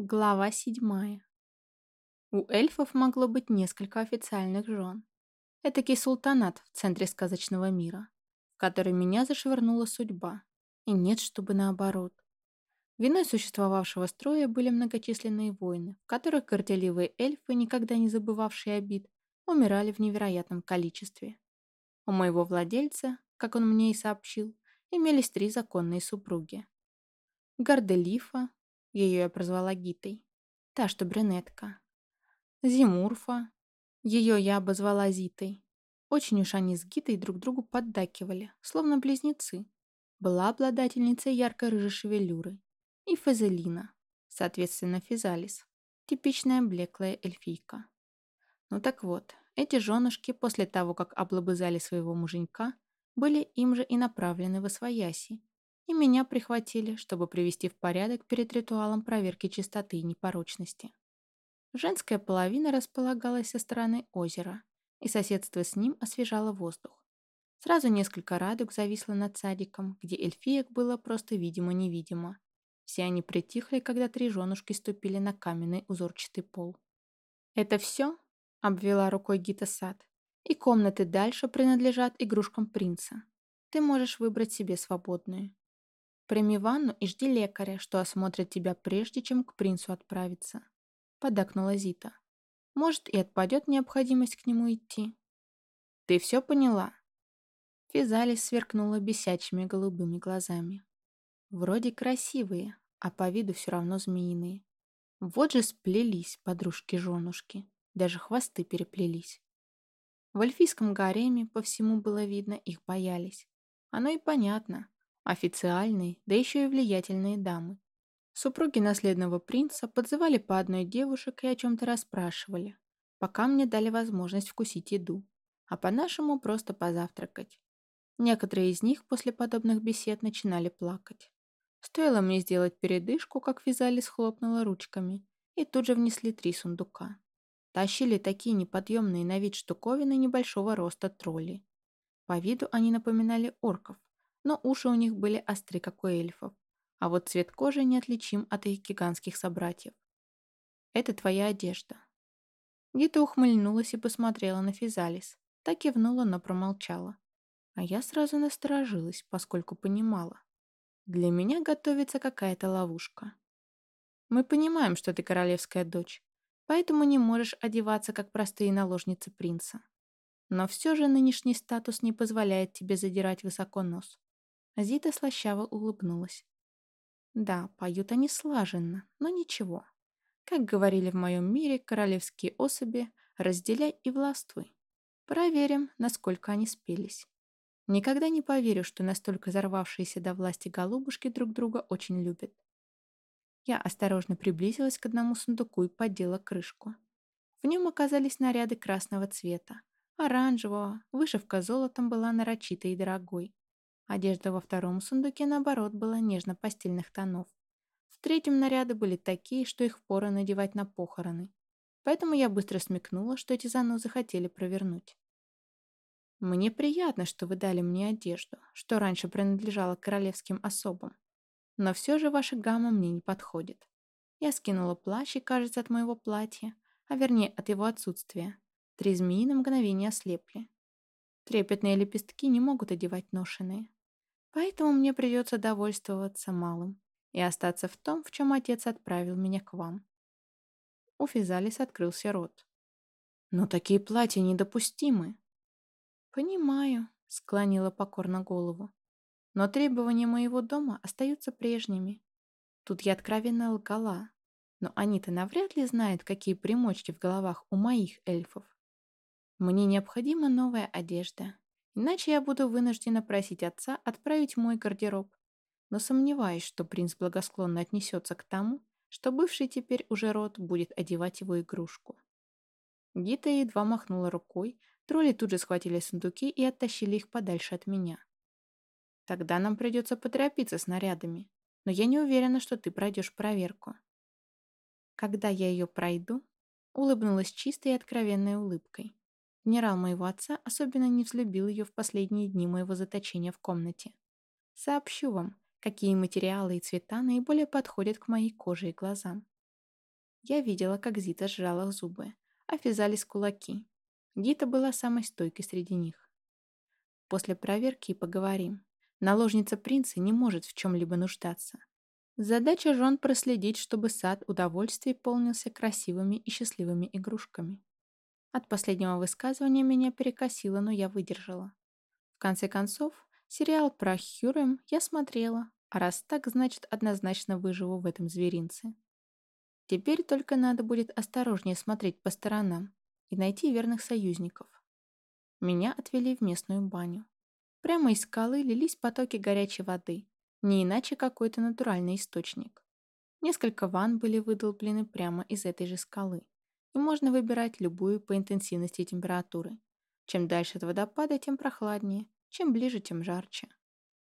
Глава седьмая. У эльфов могло быть несколько официальных жен. Этакий султанат в центре сказочного мира, в который меня зашвырнула судьба. И нет, чтобы наоборот. Виной существовавшего строя были многочисленные войны, в которых горделивые эльфы, никогда не забывавшие обид, умирали в невероятном количестве. У моего владельца, как он мне и сообщил, имелись три законные супруги. Горделифа, ее я прозвала Гитой. Та, что брюнетка. Зимурфа. Ее я обозвала Зитой. Очень уж они с Гитой друг другу поддакивали, словно близнецы. Была обладательницей ярко-рыжей шевелюры. И Фазелина, соответственно, Физалис. Типичная блеклая эльфийка. Ну так вот, эти женушки после того, как облобызали своего муженька, были им же и направлены в Освояси, и меня прихватили, чтобы привести в порядок перед ритуалом проверки чистоты и непорочности. Женская половина располагалась со стороны озера, и соседство с ним освежало воздух. Сразу несколько радуг зависло над садиком, где эльфиек было просто видимо-невидимо. Все они притихли, когда три женушки ступили на каменный узорчатый пол. «Это все?» — обвела рукой Гита сад. «И комнаты дальше принадлежат игрушкам принца. Ты можешь выбрать себе свободную. Прими ванну и жди лекаря, что осмотрит тебя прежде, чем к принцу отправиться. Подакнула Зита. Может, и отпадет необходимость к нему идти. Ты все поняла? Физалис сверкнула бесячими голубыми глазами. Вроде красивые, а по виду все равно змеиные. Вот же сплелись подружки-женушки, даже хвосты переплелись. В эльфийском гареме по всему было видно, их боялись. Оно и понятно. Официальные, да еще и влиятельные дамы. Супруги наследного принца подзывали по одной девушек и о чем-то расспрашивали, пока мне дали возможность вкусить еду, а по-нашему просто позавтракать. Некоторые из них после подобных бесед начинали плакать. Стоило мне сделать передышку, как вязали схлопнула ручками, и тут же внесли три сундука. Тащили такие неподъемные на вид штуковины небольшого роста тролли. По виду они напоминали орков, но уши у них были остры, как у эльфов, а вот цвет кожи неотличим от их гигантских собратьев. «Это твоя одежда». Гита ухмыльнулась и посмотрела на Физалис. Так кивнула, но промолчала. А я сразу насторожилась, поскольку понимала. Для меня готовится какая-то ловушка. Мы понимаем, что ты королевская дочь, поэтому не можешь одеваться, как простые наложницы принца. Но все же нынешний статус не позволяет тебе задирать высоко нос. Зита слащаво улыбнулась. Да, поют они слаженно, но ничего. Как говорили в моем мире королевские особи, разделяй и властвуй. Проверим, насколько они спелись. Никогда не поверю, что настолько взорвавшиеся до власти голубушки друг друга очень любят. Я осторожно приблизилась к одному сундуку и поддела крышку. В нем оказались наряды красного цвета, оранжевого, вышивка золотом была нарочитой и дорогой. Одежда во втором сундуке, наоборот, была нежно-постельных тонов. В третьем наряды были такие, что их пора надевать на похороны. Поэтому я быстро смекнула, что эти занозы хотели провернуть. Мне приятно, что вы дали мне одежду, что раньше принадлежала королевским особам. Но все же ваша гамма мне не подходит. Я скинула плащ и, кажется, от моего платья, а вернее от его отсутствия. Три змеи на мгновение ослепли. Трепетные лепестки не могут одевать ношеные. Поэтому мне придется довольствоваться малым и остаться в том, в чем отец отправил меня к вам. У Физалис открылся рот. Но такие платья недопустимы. Понимаю, склонила покорно голову. Но требования моего дома остаются прежними. Тут я откровенно лгала. Но они-то навряд ли знают, какие примочки в головах у моих эльфов. Мне необходима новая одежда, Иначе я буду вынуждена просить отца отправить мой гардероб. Но сомневаюсь, что принц благосклонно отнесется к тому, что бывший теперь уже род будет одевать его игрушку. Гита едва махнула рукой, тролли тут же схватили сундуки и оттащили их подальше от меня. Тогда нам придется поторопиться с нарядами, но я не уверена, что ты пройдешь проверку. Когда я ее пройду, улыбнулась чистой и откровенной улыбкой. Генерал моего отца особенно не взлюбил ее в последние дни моего заточения в комнате. Сообщу вам, какие материалы и цвета наиболее подходят к моей коже и глазам. Я видела, как Зита сжала зубы, а Физалис кулаки. Гита была самой стойкой среди них. После проверки поговорим. Наложница принца не может в чем-либо нуждаться. Задача жен проследить, чтобы сад удовольствий полнился красивыми и счастливыми игрушками. От последнего высказывания меня перекосило, но я выдержала. В конце концов, сериал про Хюрем я смотрела, а раз так, значит, однозначно выживу в этом зверинце. Теперь только надо будет осторожнее смотреть по сторонам и найти верных союзников. Меня отвели в местную баню. Прямо из скалы лились потоки горячей воды, не иначе какой-то натуральный источник. Несколько ванн были выдолблены прямо из этой же скалы, и можно выбирать любую по интенсивности температуры. Чем дальше от водопада, тем прохладнее, чем ближе, тем жарче.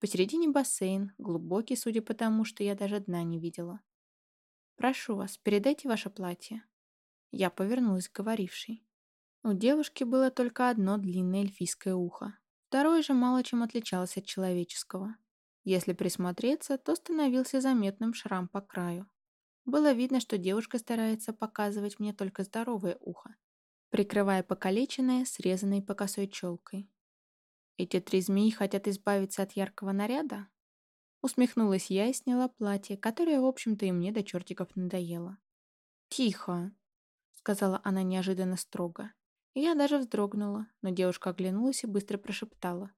Посередине бассейн, глубокий, судя по тому, что я даже дна не видела. «Прошу вас, передайте ваше платье». Я повернулась к говорившей. У девушки было только одно длинное эльфийское ухо. Второе же мало чем отличалось от человеческого. Если присмотреться, то становился заметным шрам по краю. Было видно, что девушка старается показывать мне только здоровое ухо, прикрывая покалеченное, срезанной по косой челкой. Эти три змеи хотят избавиться от яркого наряда? Усмехнулась я и сняла платье, которое, в общем-то, и мне до чертиков надоело. «Тихо!» — сказала она неожиданно строго. Я даже вздрогнула, но девушка оглянулась и быстро прошептала.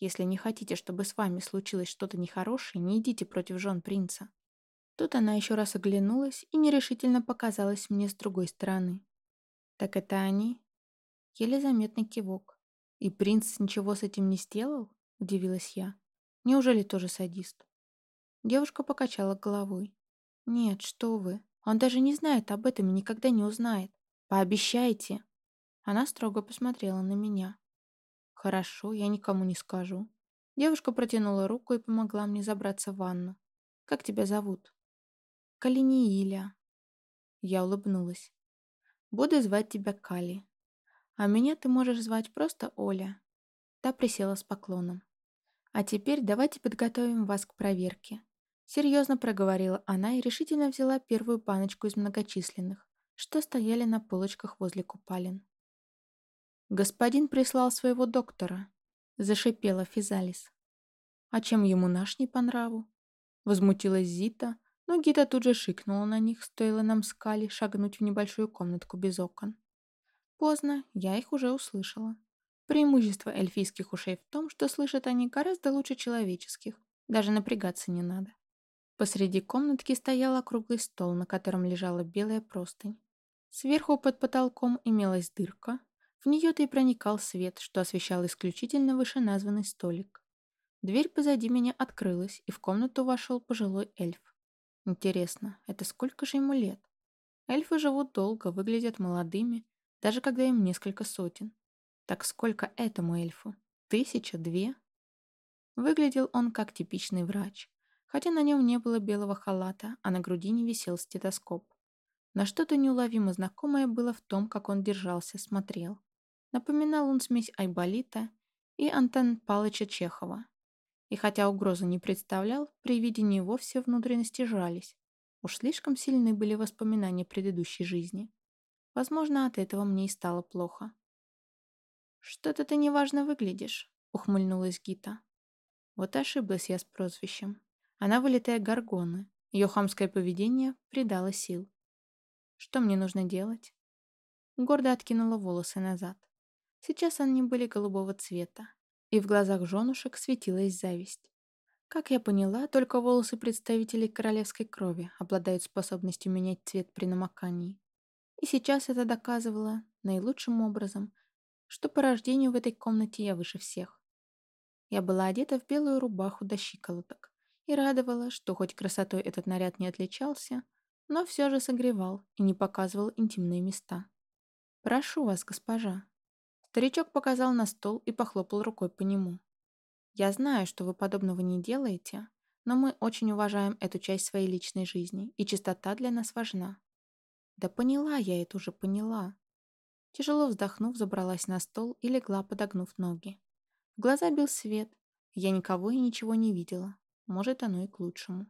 «Если не хотите, чтобы с вами случилось что-то нехорошее, не идите против жен принца». Тут она еще раз оглянулась и нерешительно показалась мне с другой стороны. «Так это они?» Еле заметный кивок. «И принц ничего с этим не сделал?» — удивилась я. Неужели тоже садист? Девушка покачала головой. Нет, что вы. Он даже не знает об этом и никогда не узнает. Пообещайте. Она строго посмотрела на меня. Хорошо, я никому не скажу. Девушка протянула руку и помогла мне забраться в ванну. Как тебя зовут? Калинииля. Я улыбнулась. Буду звать тебя Кали. А меня ты можешь звать просто Оля. Та присела с поклоном. «А теперь давайте подготовим вас к проверке», — серьезно проговорила она и решительно взяла первую баночку из многочисленных, что стояли на полочках возле купалин. «Господин прислал своего доктора», — зашипела Физалис. «А чем ему наш не по нраву?» Возмутилась Зита, но Гита тут же шикнула на них, стоило нам скали шагнуть в небольшую комнатку без окон. Поздно, я их уже услышала. Преимущество эльфийских ушей в том, что слышат они гораздо лучше человеческих. Даже напрягаться не надо. Посреди комнатки стоял округлый стол, на котором лежала белая простынь. Сверху под потолком имелась дырка. В нее-то и проникал свет, что освещал исключительно вышеназванный столик. Дверь позади меня открылась, и в комнату вошел пожилой эльф. Интересно, это сколько же ему лет? Эльфы живут долго, выглядят молодыми, даже когда им несколько сотен. Так сколько этому эльфу? Тысяча? Две? Выглядел он как типичный врач, хотя на нем не было белого халата, а на груди не висел стетоскоп. На что-то неуловимо знакомое было в том, как он держался, смотрел. Напоминал он смесь Айболита и Антон Палыча Чехова. И хотя угрозы не представлял, при виде него все внутренности жались. Уж слишком сильны были воспоминания предыдущей жизни. Возможно, от этого мне и стало плохо. «Что-то ты неважно выглядишь», — ухмыльнулась Гита. Вот ошиблась я с прозвищем. Она вылетая горгона. Ее хамское поведение придало сил. Что мне нужно делать? Гордо откинула волосы назад. Сейчас они были голубого цвета, и в глазах женушек светилась зависть. Как я поняла, только волосы представителей королевской крови обладают способностью менять цвет при намокании. И сейчас это доказывало наилучшим образом, что по рождению в этой комнате я выше всех. Я была одета в белую рубаху до щиколоток и радовала, что хоть красотой этот наряд не отличался, но все же согревал и не показывал интимные места. «Прошу вас, госпожа». Старичок показал на стол и похлопал рукой по нему. «Я знаю, что вы подобного не делаете, но мы очень уважаем эту часть своей личной жизни, и чистота для нас важна». «Да поняла я это уже, поняла. Тяжело вздохнув, забралась на стол и легла, подогнув ноги. В глаза бил свет. Я никого и ничего не видела. Может, оно и к лучшему.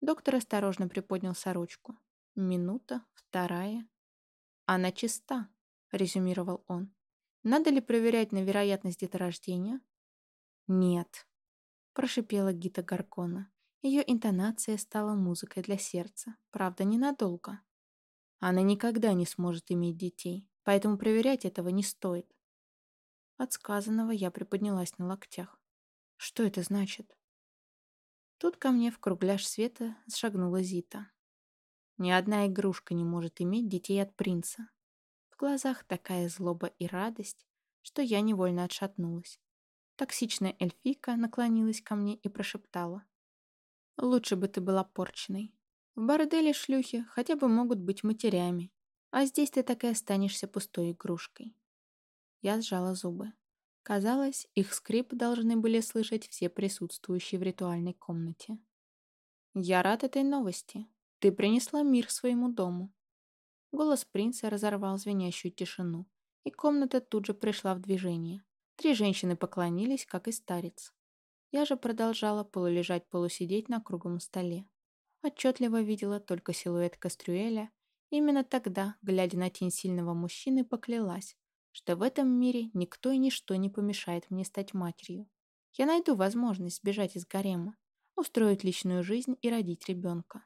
Доктор осторожно приподнял сорочку. Минута, вторая. Она чиста, резюмировал он. Надо ли проверять на вероятность деторождения? Нет, прошипела Гита Гаркона. Ее интонация стала музыкой для сердца, правда, ненадолго. Она никогда не сможет иметь детей, поэтому проверять этого не стоит. От сказанного я приподнялась на локтях. Что это значит? Тут ко мне в кругляш света шагнула Зита. Ни одна игрушка не может иметь детей от принца. Глазах такая злоба и радость, что я невольно отшатнулась. Токсичная эльфийка наклонилась ко мне и прошептала. Лучше бы ты была порченной. В борделе шлюхи хотя бы могут быть матерями, а здесь ты так и останешься пустой игрушкой. Я сжала зубы. Казалось, их скрип должны были слышать все присутствующие в ритуальной комнате. «Я рад этой новости. Ты принесла мир своему дому». Голос принца разорвал звенящую тишину, и комната тут же пришла в движение. Три женщины поклонились, как и старец. Я же продолжала полулежать, полусидеть на круглом столе. Отчетливо видела только силуэт Кастрюэля. Именно тогда, глядя на тень сильного мужчины, поклялась, что в этом мире никто и ничто не помешает мне стать матерью. Я найду возможность сбежать из гарема, устроить личную жизнь и родить ребенка.